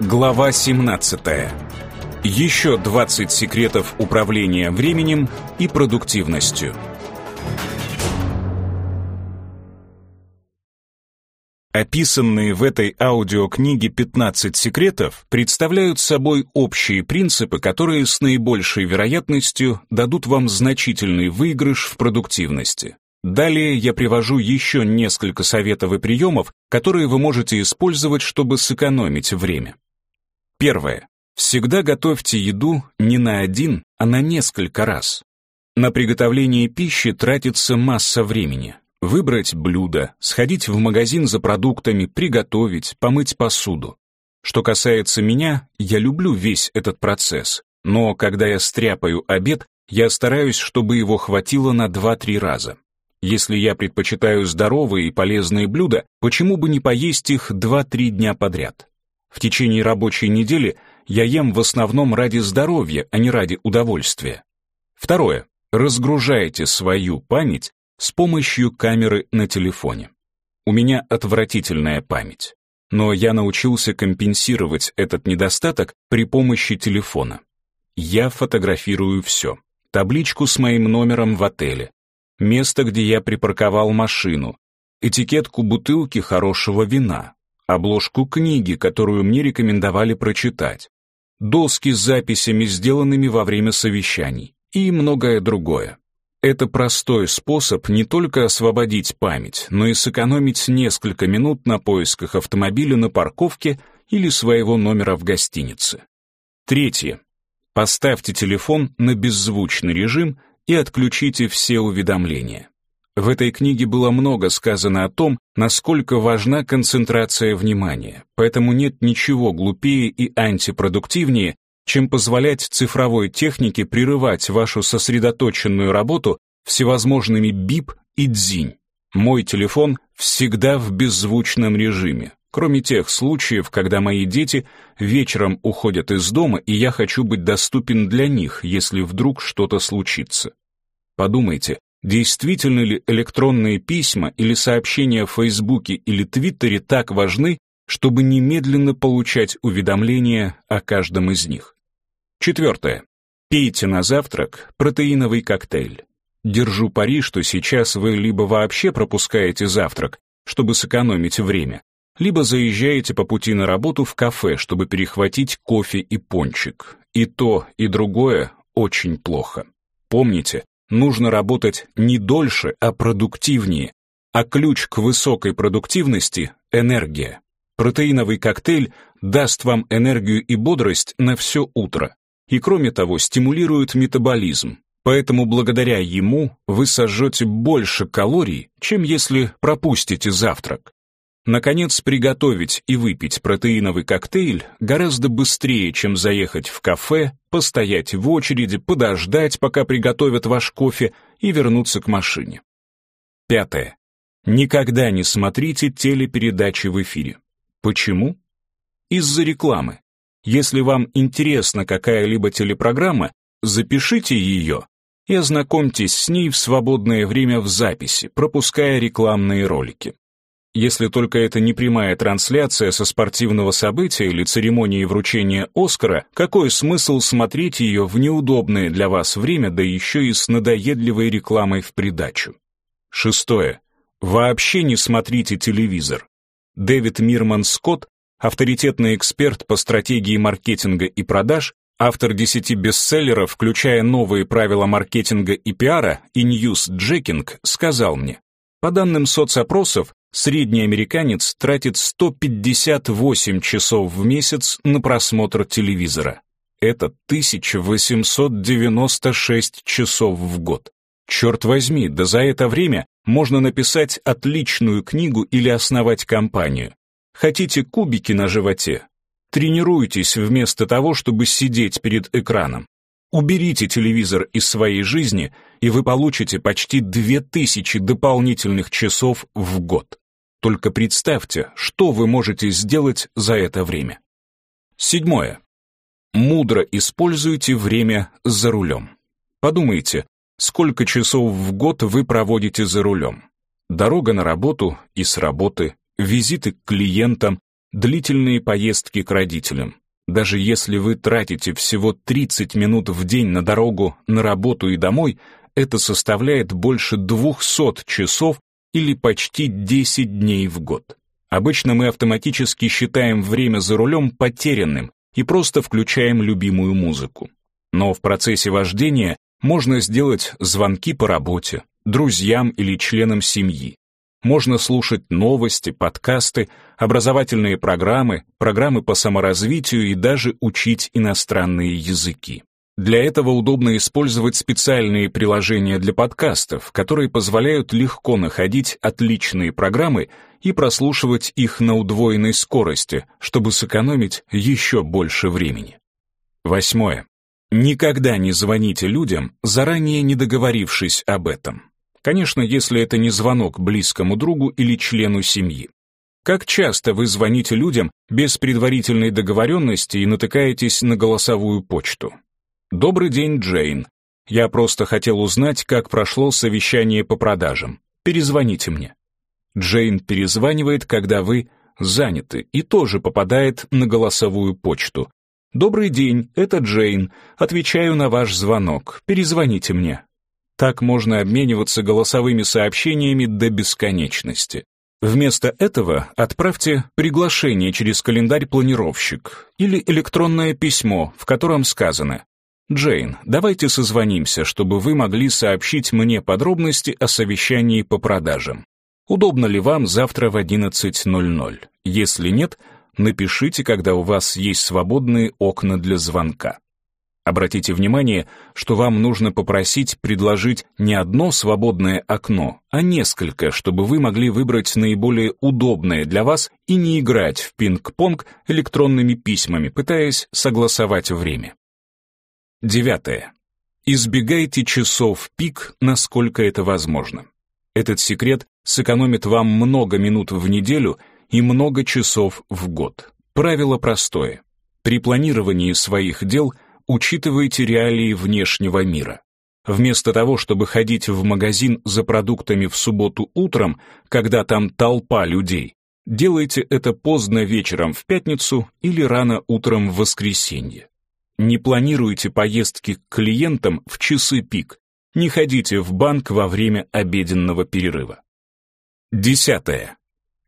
Глава 17. Еще 20 секретов управления временем и продуктивностью. Описанные в этой аудиокниге 15 секретов представляют собой общие принципы, которые с наибольшей вероятностью дадут вам значительный выигрыш в продуктивности. Далее я привожу еще несколько советов и приемов, которые вы можете использовать, чтобы сэкономить время. Первое. Всегда готовьте еду не на один, а на несколько раз. На приготовление пищи тратится масса времени. Выбрать блюдо, сходить в магазин за продуктами, приготовить, помыть посуду. Что касается меня, я люблю весь этот процесс, но когда я стряпаю обед, я стараюсь, чтобы его хватило на 2-3 раза. Если я предпочитаю здоровые и полезные блюда, почему бы не поесть их 2-3 дня подряд? В течение рабочей недели я ем в основном ради здоровья, а не ради удовольствия. Второе. Разгружайте свою память с помощью камеры на телефоне. У меня отвратительная память, но я научился компенсировать этот недостаток при помощи телефона. Я фотографирую все. Табличку с моим номером в отеле, место, где я припарковал машину, этикетку бутылки хорошего вина, обложку книги, которую мне рекомендовали прочитать, доски с записями, сделанными во время совещаний и многое другое. Это простой способ не только освободить память, но и сэкономить несколько минут на поисках автомобиля на парковке или своего номера в гостинице. Третье. Поставьте телефон на беззвучный режим и отключите все уведомления. В этой книге было много сказано о том, насколько важна концентрация внимания, поэтому нет ничего глупее и антипродуктивнее, чем позволять цифровой технике прерывать вашу сосредоточенную работу всевозможными бип и дзинь. Мой телефон всегда в беззвучном режиме, кроме тех случаев, когда мои дети вечером уходят из дома, и я хочу быть доступен для них, если вдруг что-то случится. Подумайте, действительно ли электронные письма или сообщения в Фейсбуке или Твиттере так важны, чтобы немедленно получать уведомления о каждом из них. Четвертое. Пейте на завтрак протеиновый коктейль. Держу пари, что сейчас вы либо вообще пропускаете завтрак, чтобы сэкономить время, либо заезжаете по пути на работу в кафе, чтобы перехватить кофе и пончик. И то, и другое очень плохо. Помните, нужно работать не дольше, а продуктивнее. А ключ к высокой продуктивности — энергия. Протеиновый коктейль даст вам энергию и бодрость на все утро и, кроме того, стимулирует метаболизм, поэтому благодаря ему вы сожжете больше калорий, чем если пропустите завтрак. Наконец, приготовить и выпить протеиновый коктейль гораздо быстрее, чем заехать в кафе, постоять в очереди, подождать, пока приготовят ваш кофе, и вернуться к машине. Пятое. Никогда не смотрите телепередачи в эфире. Почему? Из-за рекламы. Если вам интересна какая-либо телепрограмма, запишите ее и ознакомьтесь с ней в свободное время в записи, пропуская рекламные ролики. Если только это не прямая трансляция со спортивного события или церемонии вручения Оскара, какой смысл смотреть ее в неудобное для вас время, да еще и с надоедливой рекламой в придачу? Шестое. Вообще не смотрите телевизор. Дэвид Мирман Скотт авторитетный эксперт по стратегии маркетинга и продаж, автор 10 бестселлеров, включая новые правила маркетинга и пиара и ньюс-джекинг, сказал мне, по данным соцопросов, средний американец тратит 158 часов в месяц на просмотр телевизора. Это 1896 часов в год. Черт возьми, да за это время можно написать отличную книгу или основать компанию. Хотите кубики на животе? Тренируйтесь вместо того, чтобы сидеть перед экраном. Уберите телевизор из своей жизни, и вы получите почти 2000 дополнительных часов в год. Только представьте, что вы можете сделать за это время. Седьмое. Мудро используйте время за рулем. Подумайте, сколько часов в год вы проводите за рулем. Дорога на работу и с работы, визиты к клиентам, длительные поездки к родителям. Даже если вы тратите всего 30 минут в день на дорогу, на работу и домой, это составляет больше 200 часов или почти 10 дней в год. Обычно мы автоматически считаем время за рулем потерянным и просто включаем любимую музыку. Но в процессе вождения можно сделать звонки по работе, друзьям или членам семьи. Можно слушать новости, подкасты, образовательные программы, программы по саморазвитию и даже учить иностранные языки. Для этого удобно использовать специальные приложения для подкастов, которые позволяют легко находить отличные программы и прослушивать их на удвоенной скорости, чтобы сэкономить еще больше времени. Восьмое. Никогда не звоните людям, заранее не договорившись об этом. Конечно, если это не звонок близкому другу или члену семьи. Как часто вы звоните людям без предварительной договоренности и натыкаетесь на голосовую почту? «Добрый день, Джейн. Я просто хотел узнать, как прошло совещание по продажам. Перезвоните мне». Джейн перезванивает, когда вы заняты, и тоже попадает на голосовую почту. «Добрый день, это Джейн. Отвечаю на ваш звонок. Перезвоните мне». Так можно обмениваться голосовыми сообщениями до бесконечности. Вместо этого отправьте приглашение через календарь-планировщик или электронное письмо, в котором сказано «Джейн, давайте созвонимся, чтобы вы могли сообщить мне подробности о совещании по продажам. Удобно ли вам завтра в 11.00? Если нет, напишите, когда у вас есть свободные окна для звонка». Обратите внимание, что вам нужно попросить предложить не одно свободное окно, а несколько, чтобы вы могли выбрать наиболее удобное для вас и не играть в пинг-понг электронными письмами, пытаясь согласовать время. Девятое. Избегайте часов пик, насколько это возможно. Этот секрет сэкономит вам много минут в неделю и много часов в год. Правило простое. При планировании своих дел учитывайте реалии внешнего мира. Вместо того, чтобы ходить в магазин за продуктами в субботу утром, когда там толпа людей, делайте это поздно вечером в пятницу или рано утром в воскресенье. Не планируйте поездки к клиентам в часы пик. Не ходите в банк во время обеденного перерыва. Десятое.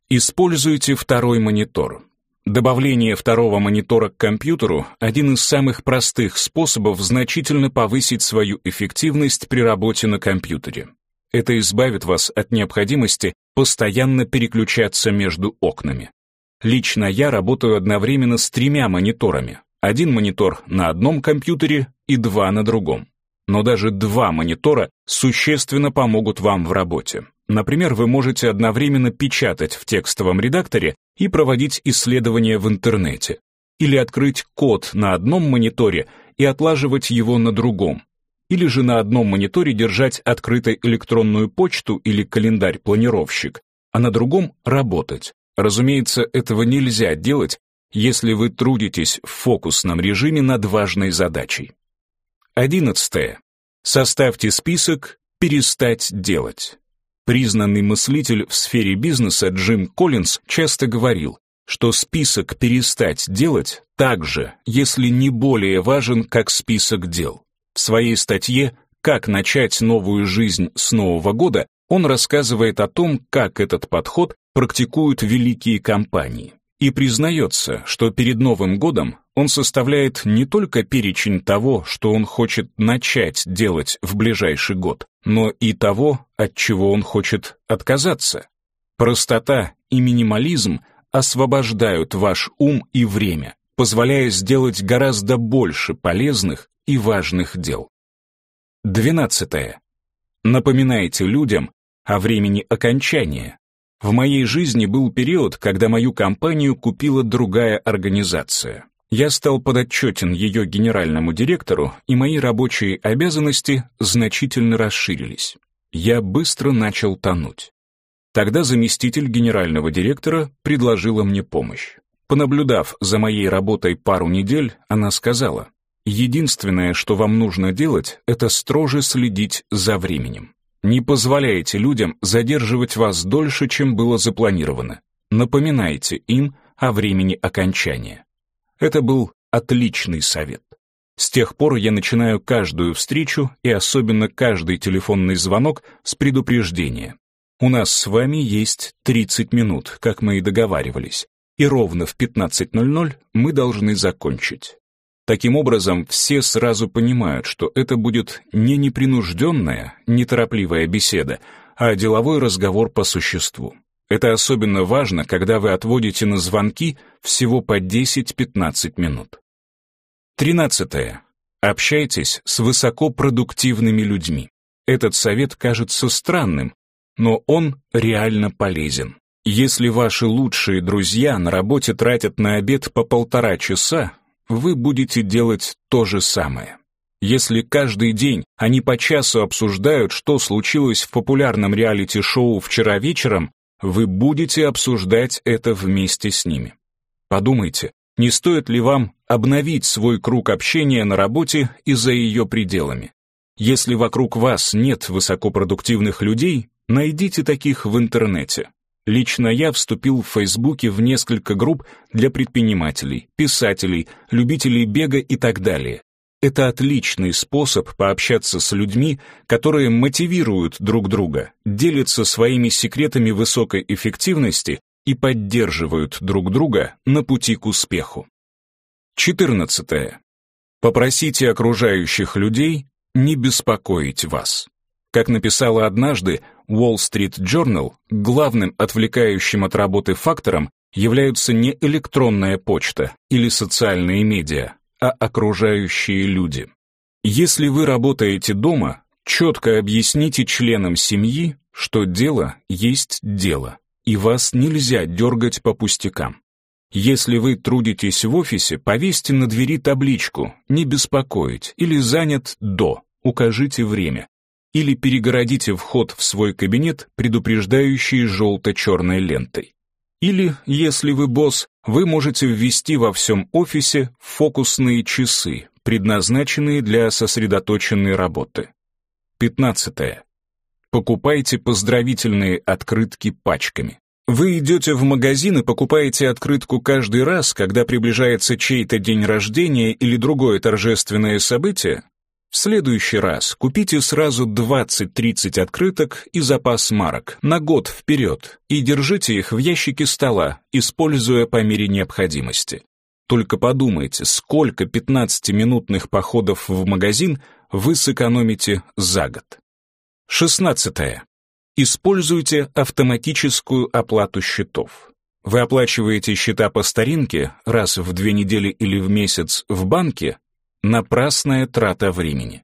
Используйте второй монитор. Добавление второго монитора к компьютеру – один из самых простых способов значительно повысить свою эффективность при работе на компьютере. Это избавит вас от необходимости постоянно переключаться между окнами. Лично я работаю одновременно с тремя мониторами, один монитор на одном компьютере и два на другом. Но даже два монитора существенно помогут вам в работе. Например, вы можете одновременно печатать в текстовом редакторе и проводить исследования в интернете. Или открыть код на одном мониторе и отлаживать его на другом. Или же на одном мониторе держать открытой электронную почту или календарь-планировщик, а на другом работать. Разумеется, этого нельзя делать, если вы трудитесь в фокусном режиме над важной задачей. Одиннадцатое. Составьте список «Перестать делать». Признанный мыслитель в сфере бизнеса Джим Коллинз часто говорил, что список «перестать делать» также, если не более важен, как список дел. В своей статье «Как начать новую жизнь с Нового года» он рассказывает о том, как этот подход практикуют великие компании и признается, что перед Новым годом он составляет не только перечень того, что он хочет начать делать в ближайший год, но и того, от чего он хочет отказаться. Простота и минимализм освобождают ваш ум и время, позволяя сделать гораздо больше полезных и важных дел. Двенадцатое. Напоминайте людям о времени окончания, в моей жизни был период, когда мою компанию купила другая организация. Я стал подотчетен ее генеральному директору, и мои рабочие обязанности значительно расширились. Я быстро начал тонуть. Тогда заместитель генерального директора предложила мне помощь. Понаблюдав за моей работой пару недель, она сказала, «Единственное, что вам нужно делать, это строже следить за временем. Не позволяйте людям задерживать вас дольше, чем было запланировано. Напоминайте им о времени окончания. Это был отличный совет. С тех пор я начинаю каждую встречу и особенно каждый телефонный звонок с предупреждения. У нас с вами есть 30 минут, как мы и договаривались, и ровно в 15.00 мы должны закончить. Таким образом, все сразу понимают, что это будет не непринужденная, неторопливая беседа, а деловой разговор по существу. Это особенно важно, когда вы отводите на звонки всего по 10-15 минут. Тринадцатое. Общайтесь с высокопродуктивными людьми. Этот совет кажется странным, но он реально полезен. Если ваши лучшие друзья на работе тратят на обед по полтора часа, вы будете делать то же самое. Если каждый день они по часу обсуждают, что случилось в популярном реалити-шоу вчера вечером, вы будете обсуждать это вместе с ними. Подумайте, не стоит ли вам обновить свой круг общения на работе и за ее пределами? Если вокруг вас нет высокопродуктивных людей, найдите таких в интернете. Лично я вступил в Фейсбуке в несколько групп для предпринимателей, писателей, любителей бега и так далее. Это отличный способ пообщаться с людьми, которые мотивируют друг друга, делятся своими секретами высокой эффективности и поддерживают друг друга на пути к успеху. 14. Попросите окружающих людей не беспокоить вас. Как написала однажды Wall Street Journal, главным отвлекающим от работы фактором являются не электронная почта или социальные медиа, а окружающие люди. Если вы работаете дома, четко объясните членам семьи, что дело есть дело и вас нельзя дергать по пустякам. Если вы трудитесь в офисе, повесьте на двери табличку «Не беспокоить» или «Занят до», укажите время. Или перегородите вход в свой кабинет, предупреждающий желто-черной лентой. Или, если вы босс, вы можете ввести во всем офисе фокусные часы, предназначенные для сосредоточенной работы. 15. Покупайте поздравительные открытки пачками. Вы идете в магазин и покупаете открытку каждый раз, когда приближается чей-то день рождения или другое торжественное событие? В следующий раз купите сразу 20-30 открыток и запас марок на год вперед и держите их в ящике стола, используя по мере необходимости. Только подумайте, сколько 15-минутных походов в магазин вы сэкономите за год. 16. Используйте автоматическую оплату счетов. Вы оплачиваете счета по старинке раз в две недели или в месяц в банке – напрасная трата времени.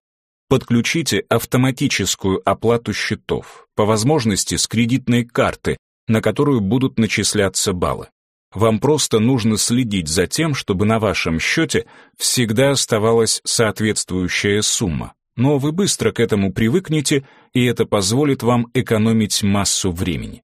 Подключите автоматическую оплату счетов, по возможности с кредитной карты, на которую будут начисляться баллы. Вам просто нужно следить за тем, чтобы на вашем счете всегда оставалась соответствующая сумма но вы быстро к этому привыкнете, и это позволит вам экономить массу времени.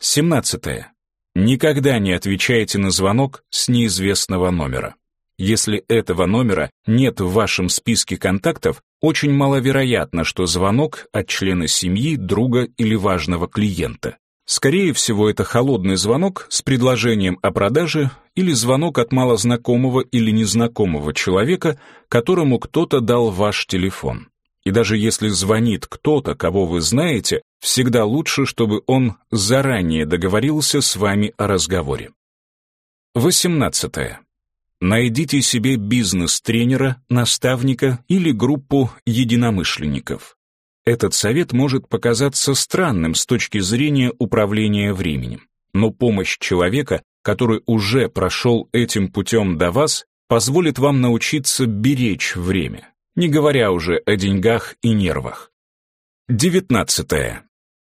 17. Никогда не отвечайте на звонок с неизвестного номера. Если этого номера нет в вашем списке контактов, очень маловероятно, что звонок от члена семьи, друга или важного клиента. Скорее всего, это холодный звонок с предложением о продаже или звонок от малознакомого или незнакомого человека, которому кто-то дал ваш телефон. И даже если звонит кто-то, кого вы знаете, всегда лучше, чтобы он заранее договорился с вами о разговоре. 18. Найдите себе бизнес-тренера, наставника или группу единомышленников. Этот совет может показаться странным с точки зрения управления временем, но помощь человека, который уже прошел этим путем до вас, позволит вам научиться беречь время, не говоря уже о деньгах и нервах. 19.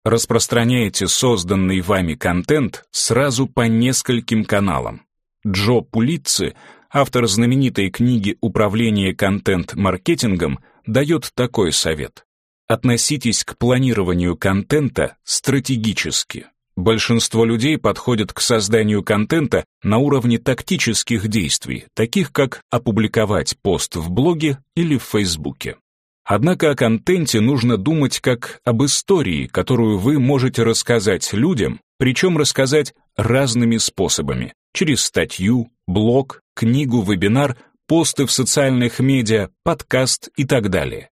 Распространяйте созданный вами контент сразу по нескольким каналам. Джо Пулитци, автор знаменитой книги «Управление контент-маркетингом», дает такой совет. Относитесь к планированию контента стратегически. Большинство людей подходят к созданию контента на уровне тактических действий, таких как опубликовать пост в блоге или в Фейсбуке. Однако о контенте нужно думать как об истории, которую вы можете рассказать людям, причем рассказать разными способами, через статью, блог, книгу, вебинар, посты в социальных медиа, подкаст и так далее.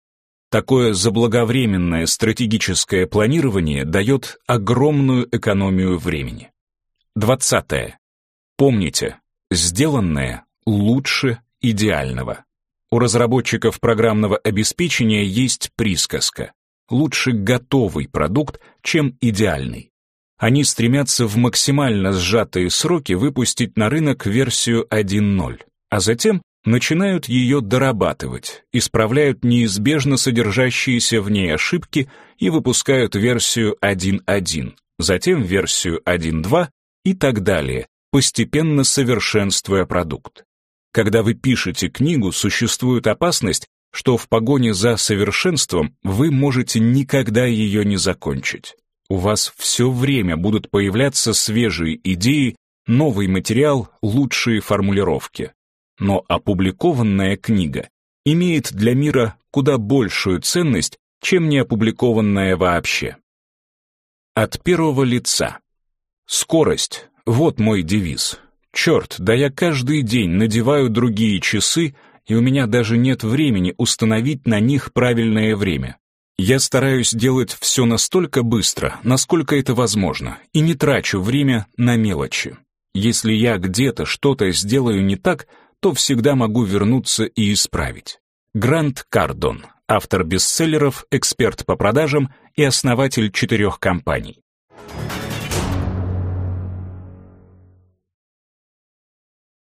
Такое заблаговременное стратегическое планирование дает огромную экономию времени. 20. Помните, сделанное лучше идеального. У разработчиков программного обеспечения есть присказка. Лучше готовый продукт, чем идеальный. Они стремятся в максимально сжатые сроки выпустить на рынок версию 1.0, а затем начинают ее дорабатывать, исправляют неизбежно содержащиеся в ней ошибки и выпускают версию 1.1, затем версию 1.2 и так далее, постепенно совершенствуя продукт. Когда вы пишете книгу, существует опасность, что в погоне за совершенством вы можете никогда ее не закончить. У вас все время будут появляться свежие идеи, новый материал, лучшие формулировки но опубликованная книга имеет для мира куда большую ценность, чем не опубликованная вообще. От первого лица. Скорость — вот мой девиз. Черт, да я каждый день надеваю другие часы, и у меня даже нет времени установить на них правильное время. Я стараюсь делать все настолько быстро, насколько это возможно, и не трачу время на мелочи. Если я где-то что-то сделаю не так, то всегда могу вернуться и исправить. Грант Кардон, автор бестселлеров, эксперт по продажам и основатель четырех компаний.